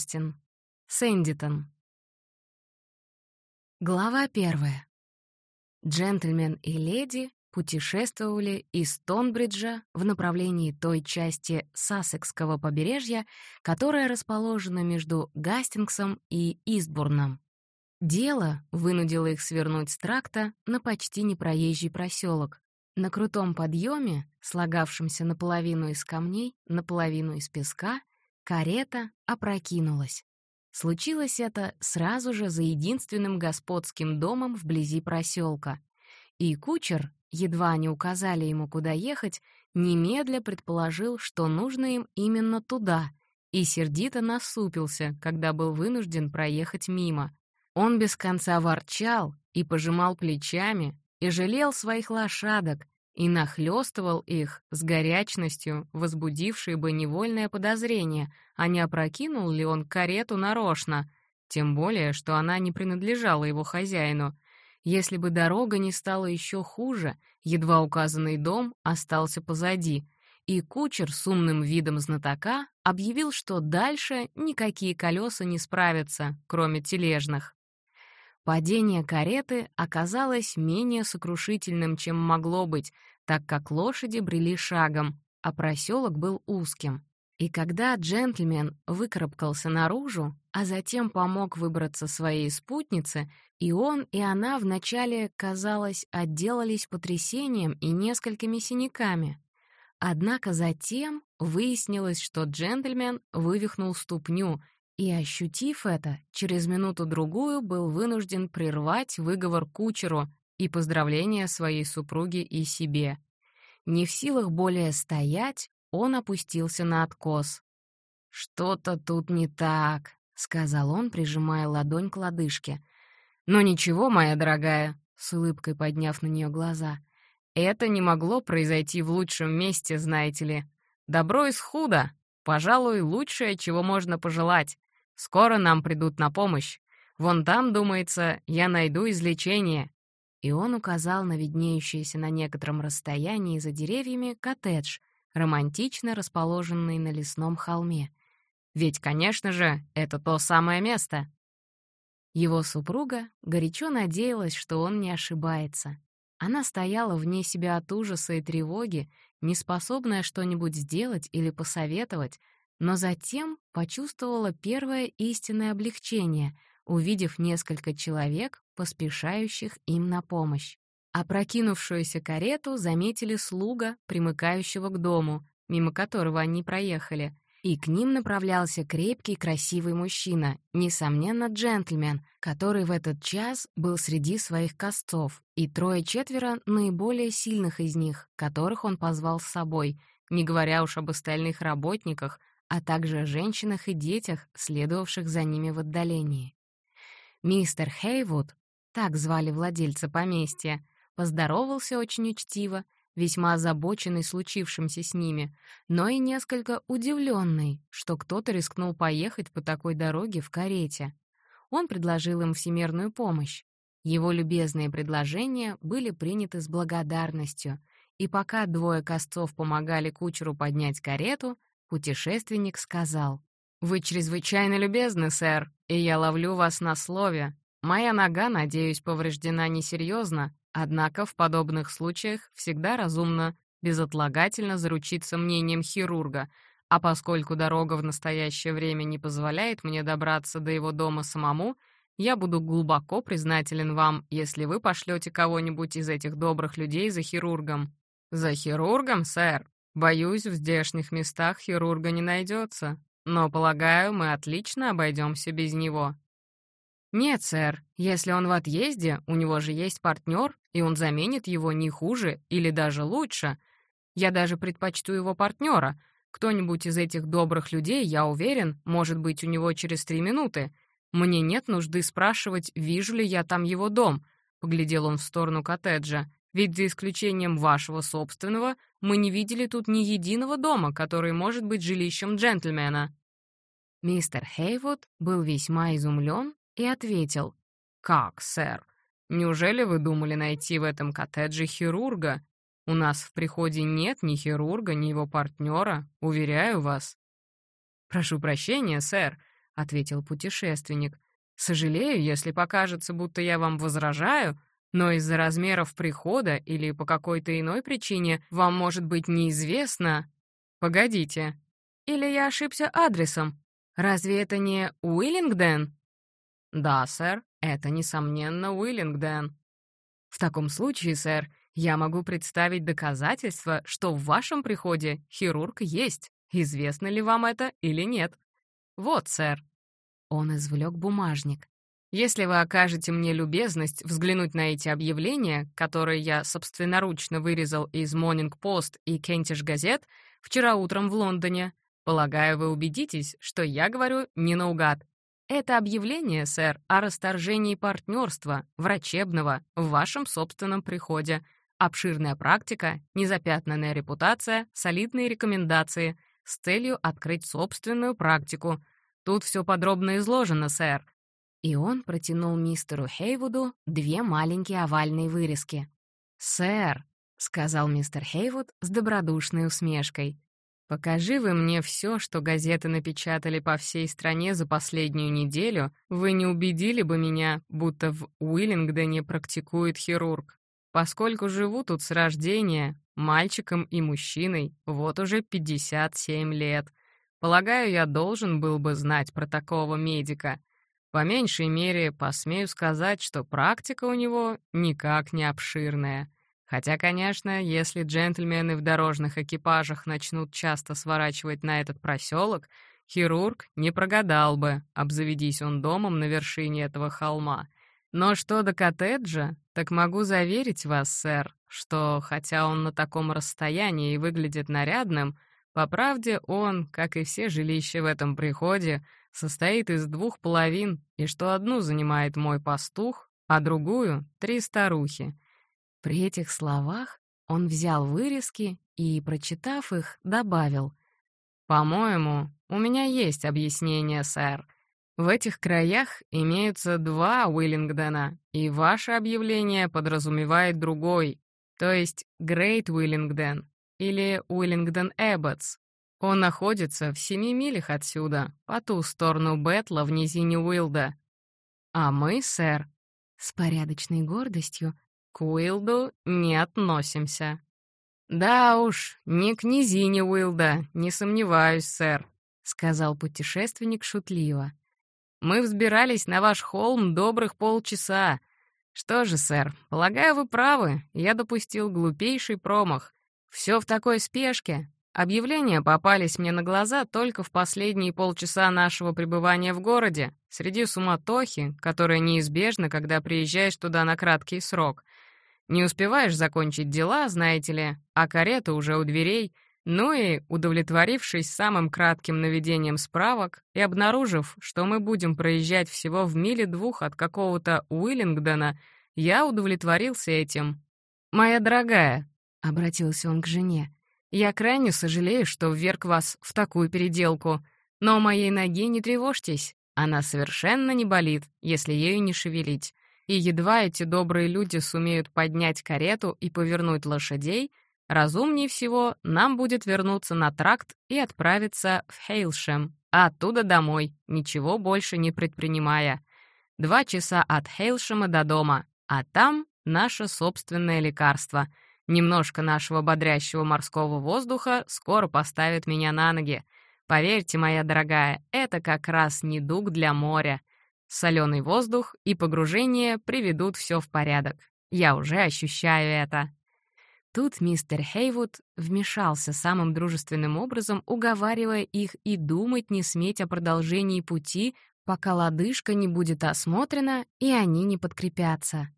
Остин. Сэндитон. Глава первая. Джентльмен и леди путешествовали из Тонбриджа в направлении той части Сассекского побережья, которая расположена между Гастингсом и Истбурном. Дело вынудило их свернуть с тракта на почти непроезжий проселок. На крутом подъеме, слагавшемся наполовину из камней, наполовину из песка, карета опрокинулась. Случилось это сразу же за единственным господским домом вблизи проселка. И кучер, едва они указали ему, куда ехать, немедля предположил, что нужно им именно туда, и сердито насупился, когда был вынужден проехать мимо. Он без конца ворчал и пожимал плечами, и жалел своих лошадок, и нахлёстывал их с горячностью, возбудившей бы невольное подозрение, а не опрокинул ли он карету нарочно, тем более, что она не принадлежала его хозяину. Если бы дорога не стала еще хуже, едва указанный дом остался позади, и кучер с умным видом знатока объявил, что дальше никакие колеса не справятся, кроме тележных. Падение кареты оказалось менее сокрушительным, чем могло быть, так как лошади брели шагом, а проселок был узким. И когда джентльмен выкарабкался наружу, а затем помог выбраться своей спутнице, и он, и она вначале, казалось, отделались потрясением и несколькими синяками. Однако затем выяснилось, что джентльмен вывихнул ступню и, ощутив это, через минуту-другую был вынужден прервать выговор кучеру и поздравления своей супруге и себе. Не в силах более стоять, он опустился на откос. «Что-то тут не так», — сказал он, прижимая ладонь к лодыжке. «Но ничего, моя дорогая», — с улыбкой подняв на нее глаза, «это не могло произойти в лучшем месте, знаете ли. Добро из худа, пожалуй, лучшее, чего можно пожелать. Скоро нам придут на помощь. Вон там, думается, я найду излечение». И он указал на виднеющийся на некотором расстоянии за деревьями коттедж, романтично расположенный на лесном холме. Ведь, конечно же, это то самое место. Его супруга горячо надеялась, что он не ошибается. Она стояла вне себя от ужаса и тревоги, неспособная что-нибудь сделать или посоветовать, но затем почувствовала первое истинное облегчение, увидев несколько человек, поспешающих им на помощь. Опрокинувшуюся карету заметили слуга, примыкающего к дому, мимо которого они проехали, и к ним направлялся крепкий, красивый мужчина, несомненно, джентльмен, который в этот час был среди своих костов, и трое-четверо наиболее сильных из них, которых он позвал с собой, не говоря уж об остальных работниках, а также о женщинах и детях, следовавших за ними в отдалении. Мистер Хейвуд, так звали владельца поместья, поздоровался очень учтиво, весьма озабоченный случившимся с ними, но и несколько удивленный, что кто-то рискнул поехать по такой дороге в карете. Он предложил им всемирную помощь. Его любезные предложения были приняты с благодарностью, и пока двое костцов помогали кучеру поднять карету, Путешественник сказал, «Вы чрезвычайно любезны, сэр, и я ловлю вас на слове. Моя нога, надеюсь, повреждена несерьезно, однако в подобных случаях всегда разумно безотлагательно заручиться мнением хирурга, а поскольку дорога в настоящее время не позволяет мне добраться до его дома самому, я буду глубоко признателен вам, если вы пошлете кого-нибудь из этих добрых людей за хирургом». «За хирургом, сэр?» Боюсь, в здешних местах хирурга не найдется, но, полагаю, мы отлично обойдемся без него. Нет, сэр, если он в отъезде, у него же есть партнер, и он заменит его не хуже или даже лучше. Я даже предпочту его партнера. Кто-нибудь из этих добрых людей, я уверен, может быть у него через три минуты. Мне нет нужды спрашивать, вижу ли я там его дом. Поглядел он в сторону коттеджа. Ведь за исключением вашего собственного мы не видели тут ни единого дома, который может быть жилищем джентльмена». Мистер Хейвуд был весьма изумлен и ответил, «Как, сэр? Неужели вы думали найти в этом коттедже хирурга? У нас в приходе нет ни хирурга, ни его партнера, уверяю вас». «Прошу прощения, сэр», — ответил путешественник. «Сожалею, если покажется, будто я вам возражаю, но из-за размеров прихода или по какой-то иной причине вам может быть неизвестно...» «Погодите. Или я ошибся адресом? Разве это не Уиллингден?» «Да, сэр, это, несомненно, Уиллингден». «В таком случае, сэр, я могу представить доказательства, что в вашем приходе хирург есть. Известно ли вам это или нет? Вот, сэр». Он извлек бумажник. «Если вы окажете мне любезность взглянуть на эти объявления, которые я собственноручно вырезал из Morning Post и Kentish газет вчера утром в Лондоне, полагаю, вы убедитесь, что я говорю не наугад. Это объявление, сэр, о расторжении партнерства, врачебного, в вашем собственном приходе. Обширная практика, незапятнанная репутация, солидные рекомендации — с целью открыть собственную практику. Тут все подробно изложено, сэр». И он протянул мистеру Хейвуду две маленькие овальные вырезки. «Сэр», — сказал мистер Хейвуд с добродушной усмешкой, «покажи вы мне все, что газеты напечатали по всей стране за последнюю неделю, вы не убедили бы меня, будто в Уиллингдоне практикует хирург. Поскольку живу тут с рождения, мальчиком и мужчиной, вот уже 57 лет. Полагаю, я должен был бы знать про такого медика. По меньшей мере, посмею сказать, что практика у него никак не обширная. Хотя, конечно, если джентльмены в дорожных экипажах начнут часто сворачивать на этот проселок, хирург не прогадал бы, обзаведись он домом на вершине этого холма — но что до коттеджа, так могу заверить вас, сэр, что, хотя он на таком расстоянии и выглядит нарядным, по правде он, как и все жилища в этом приходе, состоит из двух половин, и что одну занимает мой пастух, а другую — три старухи. При этих словах он взял вырезки и, прочитав их, добавил. «По-моему, у меня есть объяснение, сэр. В этих краях имеются два Уиллингдона, и ваше объявление подразумевает другой, то есть Грейт Уиллингдон или Уиллингдон Эбботс. Он находится в семи милях отсюда, по ту сторону Бетла в низине Уилда. А мы, сэр, с порядочной гордостью, к Уилду не относимся. «Да уж, не к низине Уилда, не сомневаюсь, сэр», — сказал путешественник шутливо. Мы взбирались на ваш холм добрых полчаса. Что же, сэр, полагаю, вы правы. Я допустил глупейший промах. Все в такой спешке. Объявления попались мне на глаза только в последние полчаса нашего пребывания в городе, среди суматохи, которая неизбежна, когда приезжаешь туда на краткий срок. Не успеваешь закончить дела, знаете ли, а карета уже у дверей — ну и, удовлетворившись самым кратким наведением справок и обнаружив, что мы будем проезжать всего в миле двух от какого-то Уиллингдона, я удовлетворился этим. «Моя дорогая», — обратился он к жене, — «я крайне сожалею, что вверг вас в такую переделку, но о моей ноге не тревожьтесь, она совершенно не болит, если ею не шевелить, и едва эти добрые люди сумеют поднять карету и повернуть лошадей, Разумнее всего нам будет вернуться на тракт и отправиться в Хейлшем, а оттуда домой, ничего больше не предпринимая. Два часа от Хейлшема до дома, а там наше собственное лекарство. Немножко нашего бодрящего морского воздуха скоро поставит меня на ноги. Поверьте, моя дорогая, это как раз недуг для моря. Соленый воздух и погружение приведут все в порядок. Я уже ощущаю это. Тут мистер Хейвуд вмешался самым дружественным образом, уговаривая их и думать не сметь о продолжении пути, пока лодыжка не будет осмотрена и они не подкрепятся.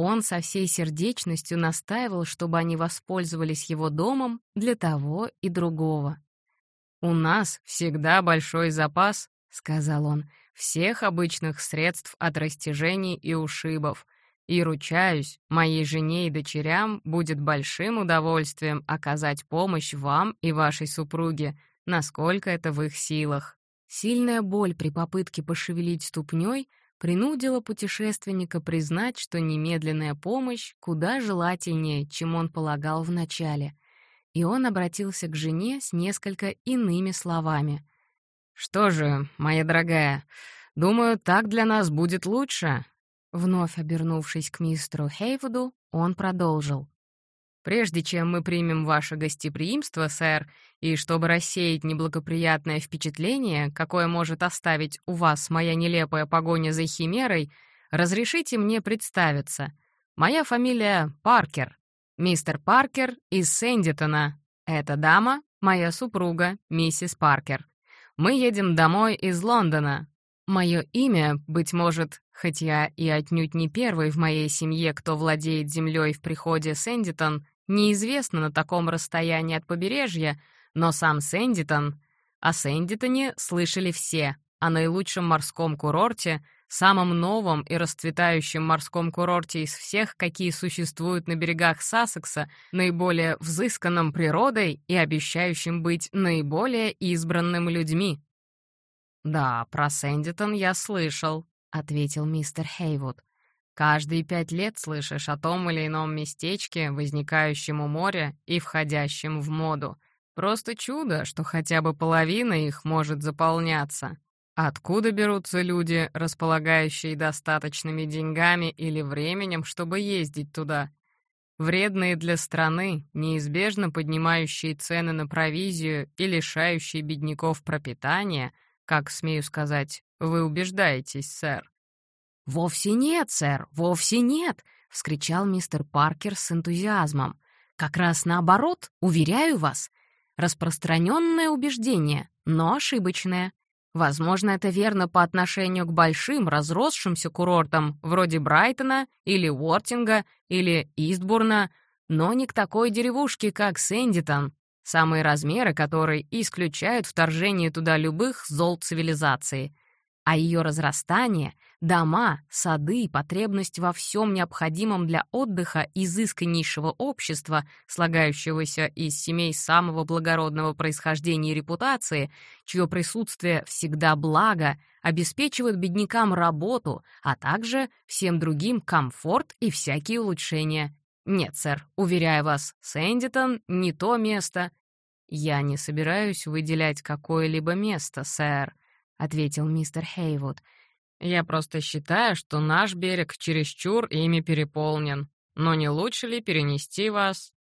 Он со всей сердечностью настаивал, чтобы они воспользовались его домом для того и другого. «У нас всегда большой запас», — сказал он, — «всех обычных средств от растяжений и ушибов — и, ручаюсь, моей жене и дочерям будет большим удовольствием оказать помощь вам и вашей супруге, насколько это в их силах. Сильная боль при попытке пошевелить ступней принудила путешественника признать, что немедленная помощь куда желательнее, чем он полагал вначале. И он обратился к жене с несколько иными словами. «Что же, моя дорогая, думаю, так для нас будет лучше». Вновь обернувшись к мистеру Хейвуду, он продолжил. «Прежде чем мы примем ваше гостеприимство, сэр, и чтобы рассеять неблагоприятное впечатление, какое может оставить у вас моя нелепая погоня за химерой, разрешите мне представиться. Моя фамилия Паркер. Мистер Паркер из Сэндитона. Эта дама — моя супруга, миссис Паркер. Мы едем домой из Лондона. Мое имя, быть может, хоть я и отнюдь не первый в моей семье, кто владеет землей в приходе Сэндитон, неизвестно на таком расстоянии от побережья, но сам Сэндитон... О Сэндитоне слышали все, о наилучшем морском курорте, самом новом и расцветающем морском курорте из всех, какие существуют на берегах Сассекса, наиболее взысканном природой и обещающим быть наиболее избранным людьми. «Да, про Сэндитон я слышал», — ответил мистер Хейвуд. «Каждые пять лет слышишь о том или ином местечке, возникающем у моря и входящем в моду. Просто чудо, что хотя бы половина их может заполняться. Откуда берутся люди, располагающие достаточными деньгами или временем, чтобы ездить туда? Вредные для страны, неизбежно поднимающие цены на провизию и лишающие бедняков пропитания, как, смею сказать, вы убеждаетесь, сэр. «Вовсе нет, сэр, вовсе нет!» — вскричал мистер Паркер с энтузиазмом. «Как раз наоборот, уверяю вас. Распространенное убеждение, но ошибочное. Возможно, это верно по отношению к большим, разросшимся курортам, вроде Брайтона или Уортинга или Истбурна, но не к такой деревушке, как Сэндитон, самые размеры которой исключают вторжение туда любых зол цивилизации — а ее разрастание, дома, сады, потребность во всем необходимом для отдыха изысканнейшего общества, слагающегося из семей самого благородного происхождения и репутации, чье присутствие всегда благо, обеспечивает беднякам работу, а также всем другим комфорт и всякие улучшения. Нет, сэр, уверяю вас, Сэндитон — не то место. Я не собираюсь выделять какое-либо место, сэр, — ответил мистер Хейвуд. «Я просто считаю, что наш берег чересчур ими переполнен. Но не лучше ли перенести вас?»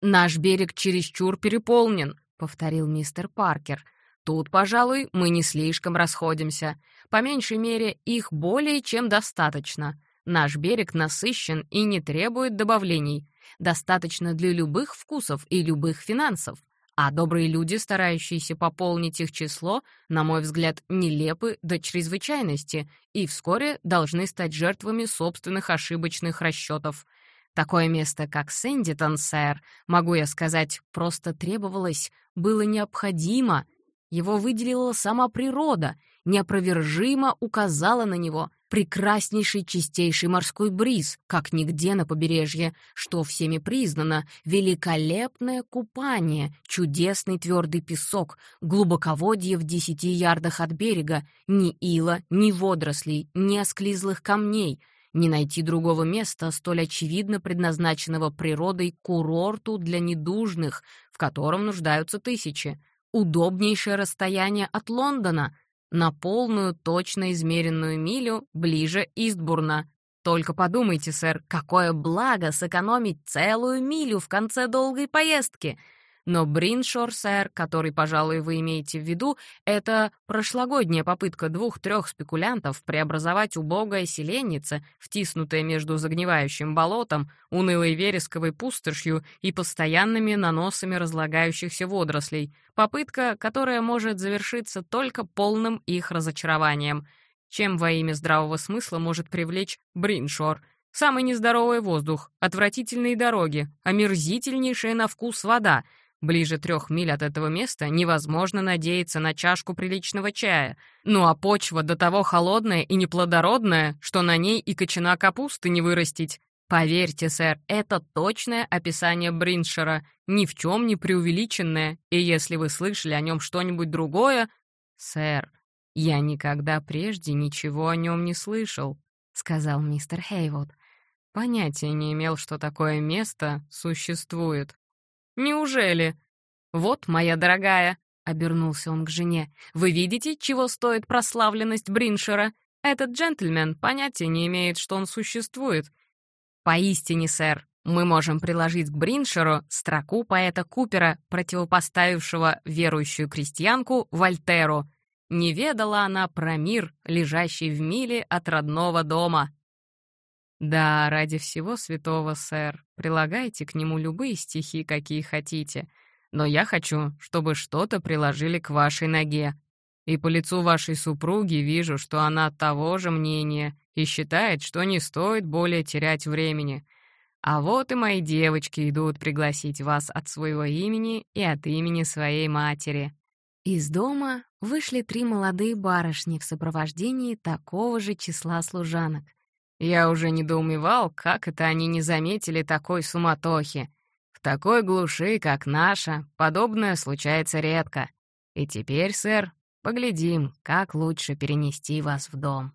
«Наш берег чересчур переполнен», — повторил мистер Паркер. «Тут, пожалуй, мы не слишком расходимся. По меньшей мере, их более чем достаточно. Наш берег насыщен и не требует добавлений. Достаточно для любых вкусов и любых финансов. А добрые люди, старающиеся пополнить их число, на мой взгляд, нелепы до чрезвычайности и вскоре должны стать жертвами собственных ошибочных расчетов. Такое место, как Сэндитон, сэр, могу я сказать, просто требовалось, было необходимо. Его выделила сама природа, неопровержимо указала на него, прекраснейший чистейший морской бриз, как нигде на побережье, что всеми признано, великолепное купание, чудесный твердый песок, глубоководье в десяти ярдах от берега, ни ила, ни водорослей, ни осклизлых камней, не найти другого места, столь очевидно предназначенного природой курорту для недужных, в котором нуждаются тысячи, удобнейшее расстояние от Лондона — на полную точно измеренную милю ближе Истбурна. Только подумайте, сэр, какое благо сэкономить целую милю в конце долгой поездки — но Бриншор, сэр, который, пожалуй, вы имеете в виду, это прошлогодняя попытка двух-трех спекулянтов преобразовать убогое селеннице, втиснутое между загнивающим болотом, унылой вересковой пустошью и постоянными наносами разлагающихся водорослей. Попытка, которая может завершиться только полным их разочарованием. Чем во имя здравого смысла может привлечь Бриншор — Самый нездоровый воздух, отвратительные дороги, омерзительнейшая на вкус вода, Ближе трех миль от этого места невозможно надеяться на чашку приличного чая. Ну а почва до того холодная и неплодородная, что на ней и кочана капусты не вырастить. Поверьте, сэр, это точное описание Бриншера, ни в чем не преувеличенное, и если вы слышали о нем что-нибудь другое... Сэр, я никогда прежде ничего о нем не слышал, — сказал мистер Хейвуд. Понятия не имел, что такое место существует. «Неужели?» «Вот, моя дорогая», — обернулся он к жене. «Вы видите, чего стоит прославленность Бриншера? Этот джентльмен понятия не имеет, что он существует. Поистине, сэр, мы можем приложить к Бриншеру строку поэта Купера, противопоставившего верующую крестьянку Вольтеру. Не ведала она про мир, лежащий в миле от родного дома. Да, ради всего святого, сэр, прилагайте к нему любые стихи, какие хотите. Но я хочу, чтобы что-то приложили к вашей ноге. И по лицу вашей супруги вижу, что она того же мнения и считает, что не стоит более терять времени. А вот и мои девочки идут пригласить вас от своего имени и от имени своей матери». Из дома вышли три молодые барышни в сопровождении такого же числа служанок. Я уже недоумевал, как это они не заметили такой суматохи. В такой глуши, как наша, подобное случается редко. И теперь, сэр, поглядим, как лучше перенести вас в дом.